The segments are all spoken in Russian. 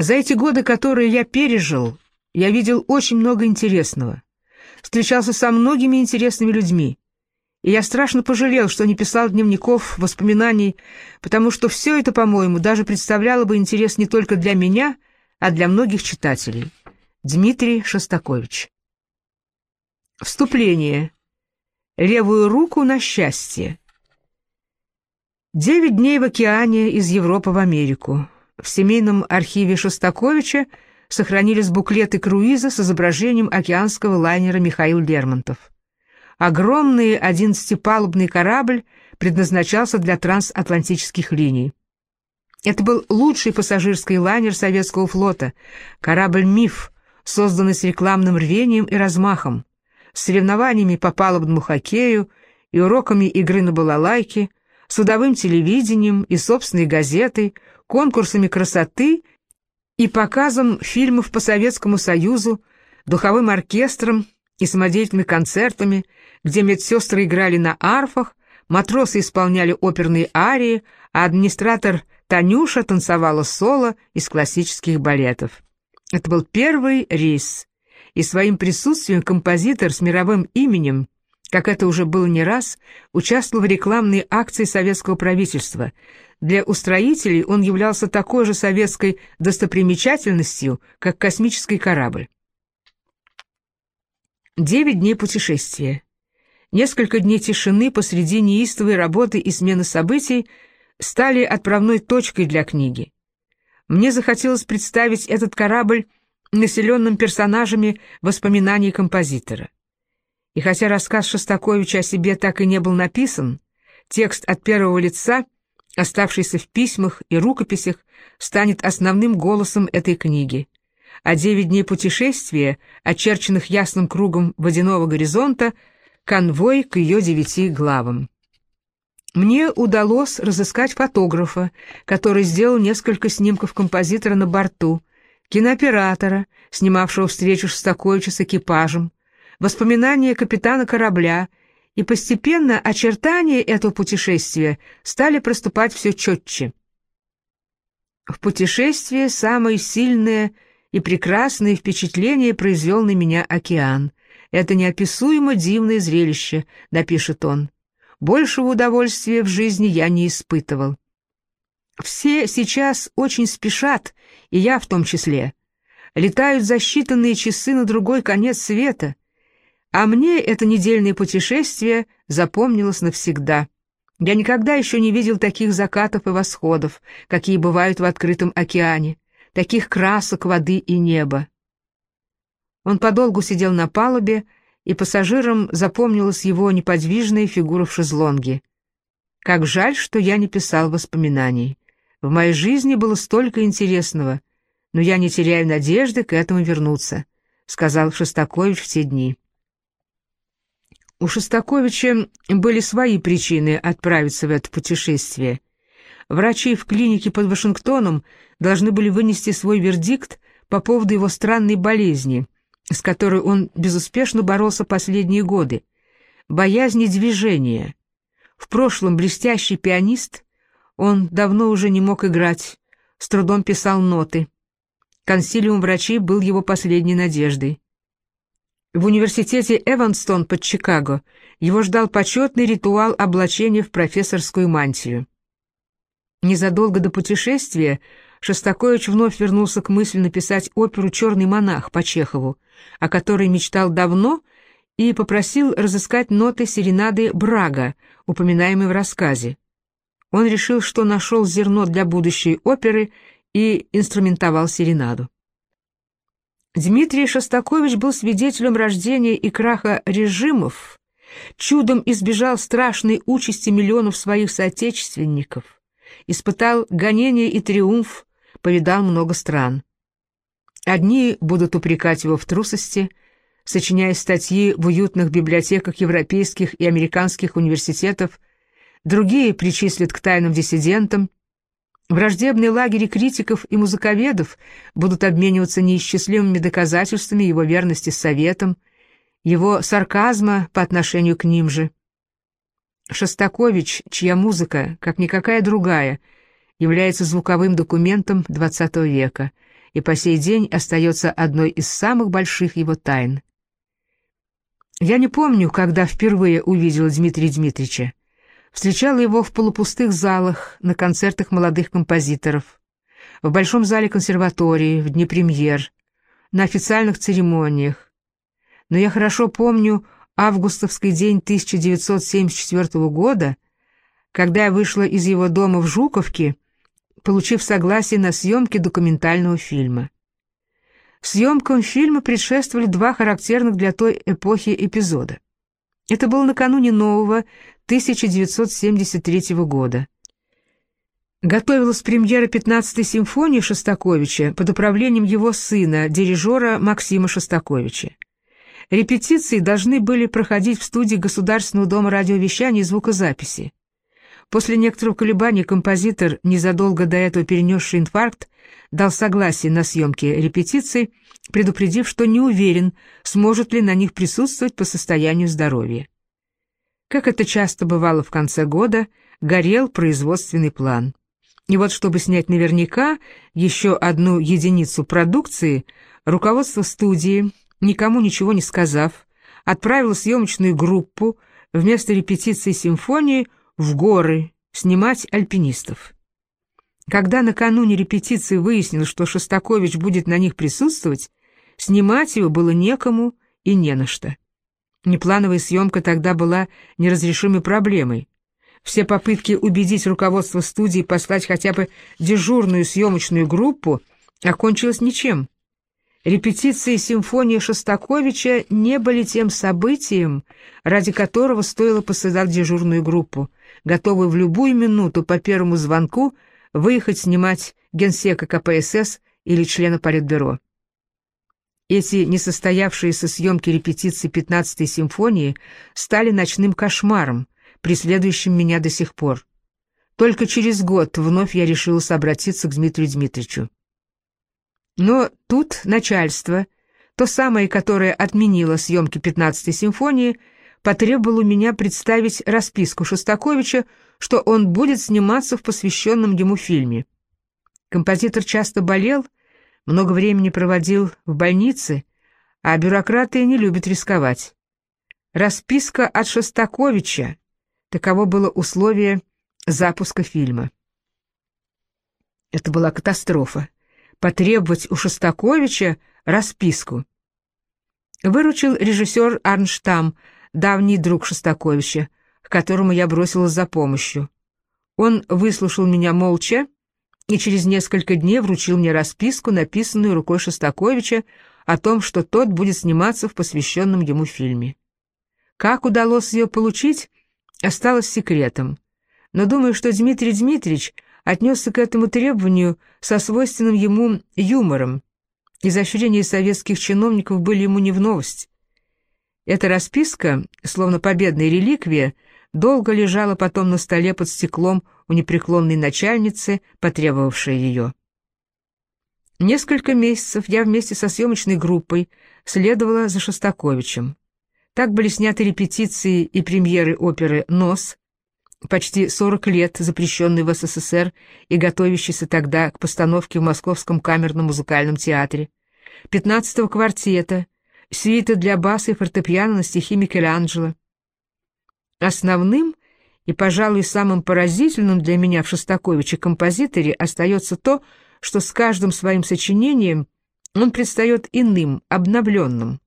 За эти годы, которые я пережил, я видел очень много интересного. Встречался со многими интересными людьми. И я страшно пожалел, что не писал дневников, воспоминаний, потому что все это, по-моему, даже представляло бы интерес не только для меня, а для многих читателей. Дмитрий Шостакович. Вступление. Левую руку на счастье. Девять дней в океане из Европы в Америку. В семейном архиве Шостаковича сохранились буклеты круиза с изображением океанского лайнера Михаил Лермонтов. Огромный одиннадцатипалубный корабль предназначался для трансатлантических линий. Это был лучший пассажирский лайнер советского флота, корабль «Миф», созданный с рекламным рвением и размахом, с соревнованиями по палубному хоккею и уроками игры на балалайке, судовым телевидением и собственной газетой, конкурсами красоты и показом фильмов по Советскому Союзу, духовым оркестром и самодеятельными концертами – где медсестры играли на арфах, матросы исполняли оперные арии, а администратор Танюша танцевала соло из классических балетов. Это был первый рейс, и своим присутствием композитор с мировым именем, как это уже было не раз, участвовал в рекламной акции советского правительства. Для устроителей он являлся такой же советской достопримечательностью, как космический корабль. Девять дней путешествия. Несколько дней тишины посреди неистовой работы и смены событий стали отправной точкой для книги. Мне захотелось представить этот корабль населенным персонажами воспоминаний композитора. И хотя рассказ Шостаковича о себе так и не был написан, текст от первого лица, оставшийся в письмах и рукописях, станет основным голосом этой книги. А девять дней путешествия, очерченных ясным кругом водяного горизонта, конвой к ее девяти главам. Мне удалось разыскать фотографа, который сделал несколько снимков композитора на борту, кинооператора, снимавшего встречу Шостаковича с экипажем, воспоминания капитана корабля, и постепенно очертания этого путешествия стали проступать все четче. В путешествии самое сильное и прекрасное впечатление произвел на меня океан, это неописуемо дивное зрелище», — напишет он. «Большего удовольствия в жизни я не испытывал». Все сейчас очень спешат, и я в том числе. Летают за считанные часы на другой конец света. А мне это недельное путешествие запомнилось навсегда. Я никогда еще не видел таких закатов и восходов, какие бывают в открытом океане, таких красок воды и неба. Он подолгу сидел на палубе, и пассажирам запомнилась его неподвижная фигура в шезлонге. Как жаль, что я не писал воспоминаний. В моей жизни было столько интересного, но я не теряю надежды к этому вернуться, сказал Шостакович в те дни. У Шостаковича были свои причины отправиться в это путешествие. Врачи в клинике под Вашингтоном должны были вынести свой вердикт по поводу его странной болезни — с которой он безуспешно боролся последние годы, боязни движения. В прошлом блестящий пианист, он давно уже не мог играть, с трудом писал ноты. Консилиум врачей был его последней надеждой. В университете Эванстон под Чикаго его ждал почетный ритуал облачения в профессорскую мантию. Незадолго до путешествия Шостакович вновь вернулся к мысли написать оперу «Черный монах» по Чехову, о которой мечтал давно и попросил разыскать ноты серенады Брага, упоминаемой в рассказе. Он решил, что нашел зерно для будущей оперы и инструментовал серенаду. Дмитрий Шостакович был свидетелем рождения и краха режимов, чудом избежал страшной участи миллионов своих соотечественников, испытал гонение и триумф, повидал много стран. Одни будут упрекать его в трусости, сочиняя статьи в уютных библиотеках европейских и американских университетов, другие причислят к тайным диссидентам. Враждебные лагеря критиков и музыковедов будут обмениваться неисчислимыми доказательствами его верности советам, его сарказма по отношению к ним же. Шостакович, чья музыка, как никакая другая, является звуковым документом XX века, и по сей день остается одной из самых больших его тайн. Я не помню, когда впервые увидела Дмитрия Дмитриевича. Встречала его в полупустых залах, на концертах молодых композиторов, в Большом зале консерватории, в дни премьер, на официальных церемониях. Но я хорошо помню августовский день 1974 года, когда я вышла из его дома в Жуковке, получив согласие на съемки документального фильма. Съемкам фильма предшествовали два характерных для той эпохи эпизода. Это было накануне нового 1973 года. Готовилась премьера 15-й симфонии Шостаковича под управлением его сына, дирижера Максима Шостаковича. Репетиции должны были проходить в студии Государственного дома радиовещания и звукозаписи. После некоторого колебания композитор, незадолго до этого перенесший инфаркт, дал согласие на съемки репетиций, предупредив, что не уверен, сможет ли на них присутствовать по состоянию здоровья. Как это часто бывало в конце года, горел производственный план. И вот, чтобы снять наверняка еще одну единицу продукции, руководство студии, никому ничего не сказав, отправило съемочную группу вместо репетиции симфонии в горы снимать альпинистов. Когда накануне репетиции выяснилось, что Шостакович будет на них присутствовать, снимать его было некому и не на что. Неплановая съемка тогда была неразрешимой проблемой. Все попытки убедить руководство студии послать хотя бы дежурную съемочную группу окончилось ничем. Репетиции симфонии Шостаковича не были тем событием, ради которого стоило посылать дежурную группу, готовую в любую минуту по первому звонку выехать снимать генсека КПСС или члена Политбюро. Эти несостоявшиеся съемки репетиции 15-й симфонии стали ночным кошмаром, преследующим меня до сих пор. Только через год вновь я решилась обратиться к Дмитрию Дмитриевичу. Но тут начальство, то самое, которое отменило съемки 15-й симфонии, потребовало меня представить расписку Шостаковича, что он будет сниматься в посвященном ему фильме. Композитор часто болел, много времени проводил в больнице, а бюрократы не любят рисковать. Расписка от Шостаковича — таково было условие запуска фильма. Это была катастрофа. Потребовать у Шостаковича расписку. Выручил режиссер Арнштам, давний друг Шостаковича, к которому я бросилась за помощью. Он выслушал меня молча и через несколько дней вручил мне расписку, написанную рукой Шостаковича, о том, что тот будет сниматься в посвященном ему фильме. Как удалось ее получить, осталось секретом. Но думаю, что Дмитрий Дмитриевич отнесся к этому требованию со свойственным ему юмором. Изощрения советских чиновников были ему не в новость. Эта расписка, словно победная реликвия, долго лежала потом на столе под стеклом у непреклонной начальницы, потребовавшей ее. Несколько месяцев я вместе со съемочной группой следовала за Шостаковичем. Так были сняты репетиции и премьеры оперы «Нос», почти 40 лет запрещенный в СССР и готовящийся тогда к постановке в Московском камерном музыкальном театре, 15-го квартета, сюиты для баса и фортепиано на стихи Микеланджело. Основным и, пожалуй, самым поразительным для меня в Шостаковиче композиторе остается то, что с каждым своим сочинением он предстает иным, обновленным.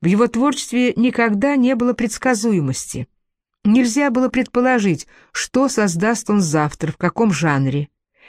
В его творчестве никогда не было предсказуемости. Нельзя было предположить, что создаст он завтра, в каком жанре,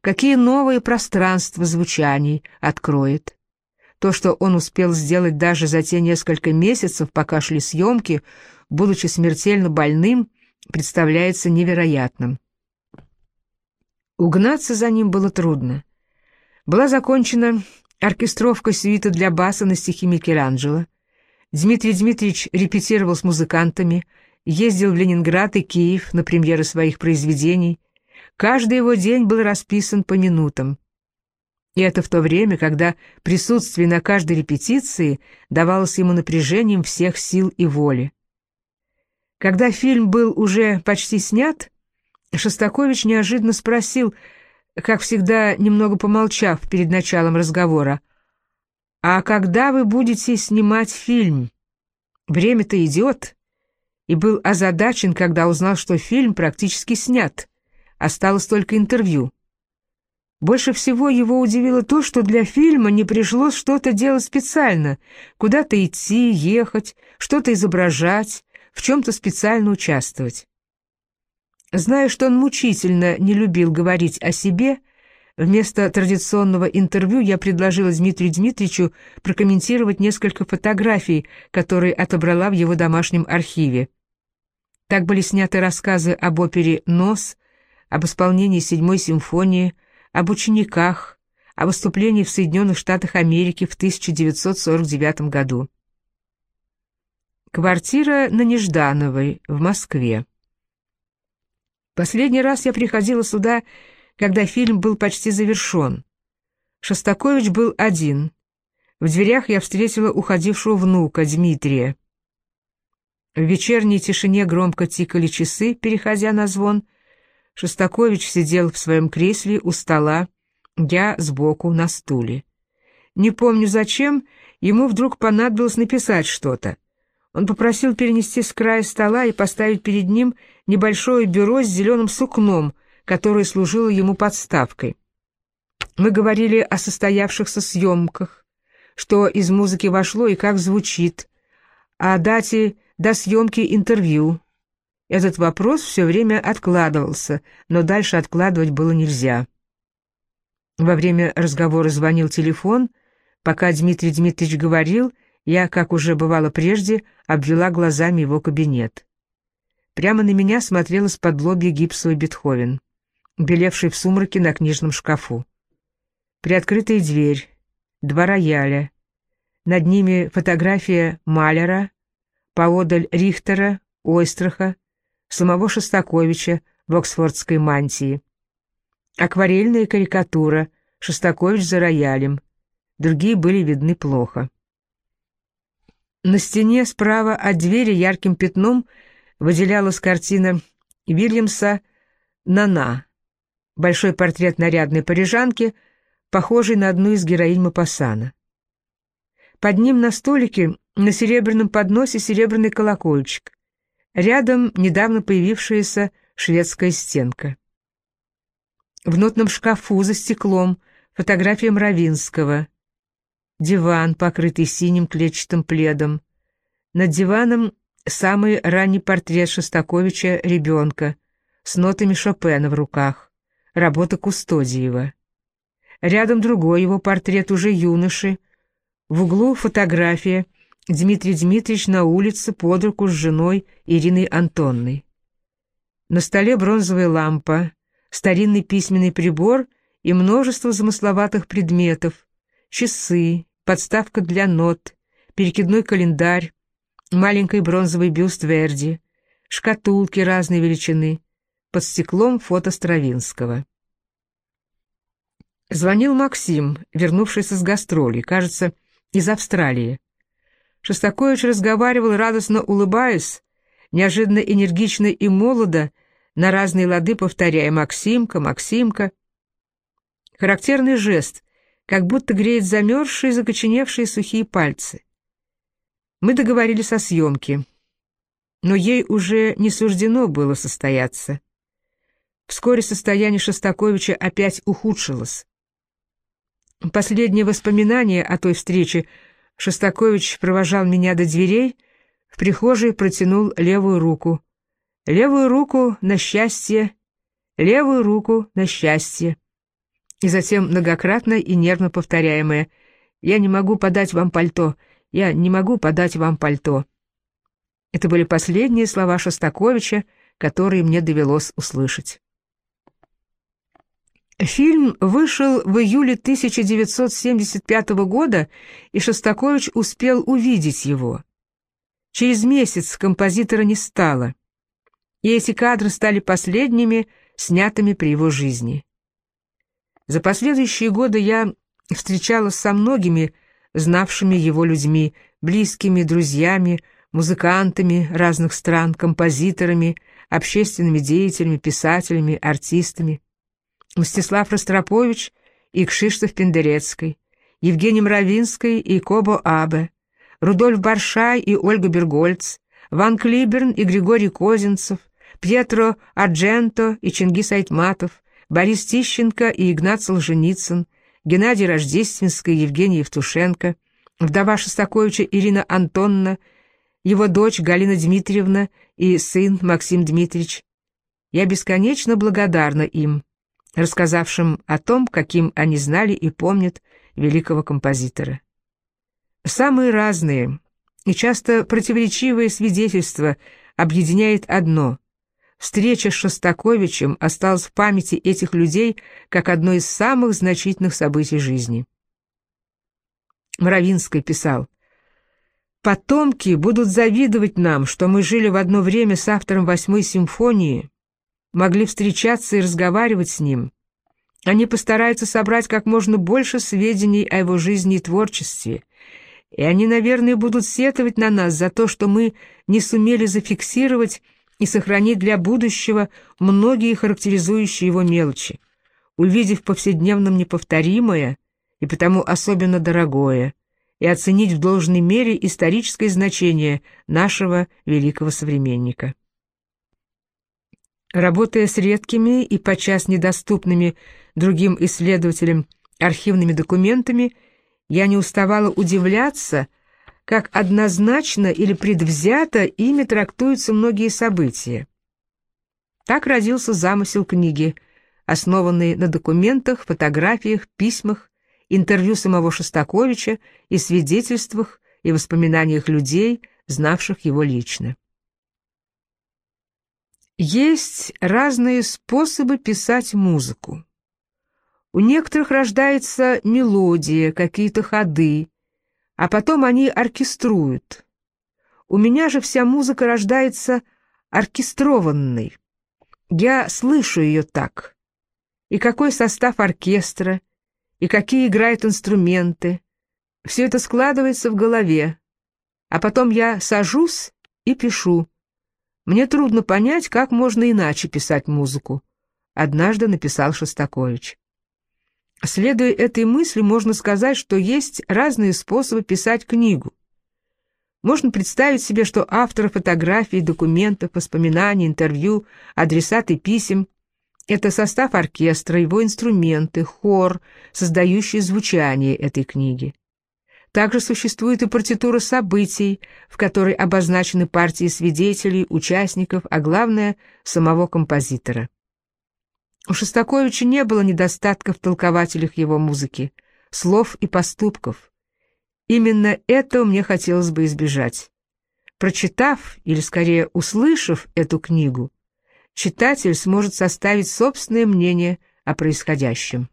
какие новые пространства звучаний откроет. То, что он успел сделать даже за те несколько месяцев, пока шли съемки, будучи смертельно больным, представляется невероятным. Угнаться за ним было трудно. Была закончена оркестровка сюита для баса на стихи Микеланджело. Дмитрий Дмитриевич репетировал с музыкантами, ездил в Ленинград и Киев на премьеры своих произведений. Каждый его день был расписан по минутам. И это в то время, когда присутствие на каждой репетиции давалось ему напряжением всех сил и воли. Когда фильм был уже почти снят, Шостакович неожиданно спросил, как всегда, немного помолчав перед началом разговора, «А когда вы будете снимать фильм? Время-то идет» и был озадачен, когда узнал, что фильм практически снят. Осталось только интервью. Больше всего его удивило то, что для фильма не пришлось что-то делать специально, куда-то идти, ехать, что-то изображать, в чем-то специально участвовать. Зная, что он мучительно не любил говорить о себе, вместо традиционного интервью я предложила Дмитрию Дмитриевичу прокомментировать несколько фотографий, которые отобрала в его домашнем архиве. Так были сняты рассказы об опере «Нос», об исполнении седьмой симфонии, об учениках, о выступлении в Соединенных Штатах Америки в 1949 году. Квартира на Неждановой, в Москве. Последний раз я приходила сюда, когда фильм был почти завершен. Шостакович был один. В дверях я встретила уходившего внука, Дмитрия. В вечерней тишине громко тикали часы, переходя на звон, Шостакович сидел в своем кресле у стола, я сбоку на стуле. Не помню зачем, ему вдруг понадобилось написать что-то. Он попросил перенести с края стола и поставить перед ним небольшое бюро с зеленым сукном, которое служило ему подставкой. Мы говорили о состоявшихся съемках, что из музыки вошло и как звучит, о дате до съемки интервью, этот вопрос все время откладывался, но дальше откладывать было нельзя. Во время разговора звонил телефон. Пока Дмитрий Дмитриевич говорил, я, как уже бывало прежде, обвела глазами его кабинет. Прямо на меня смотрел из-под лобья гипсовый Бетховен, белевший в сумраке на книжном шкафу. Приоткрытая дверь, два рояля. Над ними фотография Малера, поодаль Рихтера, Ойстраха, самого Шостаковича в оксфордской мантии. Акварельная карикатура, Шостакович за роялем. Другие были видны плохо. На стене справа от двери ярким пятном выделялась картина Вильямса «Нана», большой портрет нарядной парижанки, похожий на одну из героинь Мапассана. Под ним на столике на серебряном подносе серебряный колокольчик. Рядом недавно появившаяся шведская стенка. В нотном шкафу за стеклом фотография Мравинского. Диван, покрытый синим клетчатым пледом. Над диваном самый ранний портрет Шостаковича ребенка с нотами Шопена в руках. Работа Кустодиева. Рядом другой его портрет уже юноши. В углу фотография — Дмитрий Дмитриевич на улице под руку с женой Ириной Антонной. На столе бронзовая лампа, старинный письменный прибор и множество замысловатых предметов, часы, подставка для нот, перекидной календарь, маленький бронзовый бюст Верди, шкатулки разной величины, под стеклом фото Стравинского. Звонил Максим, вернувшийся с гастролей, кажется, из Австралии. Шостакович разговаривал, радостно улыбаясь, неожиданно энергично и молодо, на разные лады повторяя «Максимка, Максимка». Характерный жест, как будто греет замерзшие, закоченевшие сухие пальцы. Мы договорились о съемке, но ей уже не суждено было состояться. Вскоре состояние Шостаковича опять ухудшилось. Последнее воспоминание о той встрече — Шостакович провожал меня до дверей, в прихожей протянул левую руку. Левую руку на счастье, левую руку на счастье. И затем многократно и нервно повторяемое «Я не могу подать вам пальто, я не могу подать вам пальто». Это были последние слова Шостаковича, которые мне довелось услышать. Фильм вышел в июле 1975 года, и Шостакович успел увидеть его. Через месяц композитора не стало, и эти кадры стали последними, снятыми при его жизни. За последующие годы я встречалась со многими знавшими его людьми, близкими, друзьями, музыкантами разных стран, композиторами, общественными деятелями, писателями, артистами. Мстислав Ростропович и Кшиштоф Пендерецкий, Евгений Мравинский и Кобо Абе, Рудольф Баршай и Ольга Бергольц, Ван Клиберн и Григорий Козинцев, Пьетро Ардженто и Чингис Айтматов, Борис Тищенко и Игнат Солженицын, Геннадий Рождественский и Евгений Евтушенко, вдова Шостаковича Ирина Антонна, его дочь Галина Дмитриевна и сын Максим Дмитриевич. Я бесконечно благодарна им, рассказавшим о том, каким они знали и помнят великого композитора. Самые разные и часто противоречивые свидетельства объединяет одно Встреча с Шостаковичем осталась в памяти этих людей как одно из самых значительных событий жизни. Мравинский писал, «Потомки будут завидовать нам, что мы жили в одно время с автором восьмой симфонии, могли встречаться и разговаривать с ним. Они постараются собрать как можно больше сведений о его жизни и творчестве, и они, наверное, будут сетовать на нас за то, что мы не сумели зафиксировать и сохранить для будущего многие характеризующие его мелочи, увидев в повседневном неповторимое и потому особенно дорогое, и оценить в должной мере историческое значение нашего великого современника. Работая с редкими и подчас недоступными другим исследователям архивными документами, я не уставала удивляться, как однозначно или предвзято ими трактуются многие события. Так родился замысел книги, основанный на документах, фотографиях, письмах, интервью самого Шостаковича и свидетельствах и воспоминаниях людей, знавших его лично. Есть разные способы писать музыку. У некоторых рождается мелодия, какие-то ходы, а потом они оркеструют. У меня же вся музыка рождается оркестрованной. Я слышу ее так. И какой состав оркестра, и какие играют инструменты. Все это складывается в голове. А потом я сажусь и пишу. Мне трудно понять, как можно иначе писать музыку. Однажды написал Шостакович. Следуя этой мысли, можно сказать, что есть разные способы писать книгу. Можно представить себе, что автор фотографий, документов, воспоминаний, интервью, адресаты писем — это состав оркестра, его инструменты, хор, создающий звучание этой книги. Также существует и партитура событий, в которой обозначены партии свидетелей, участников, а главное — самого композитора. У Шостаковича не было недостатков в толкователях его музыки, слов и поступков. Именно этого мне хотелось бы избежать. Прочитав, или скорее услышав эту книгу, читатель сможет составить собственное мнение о происходящем.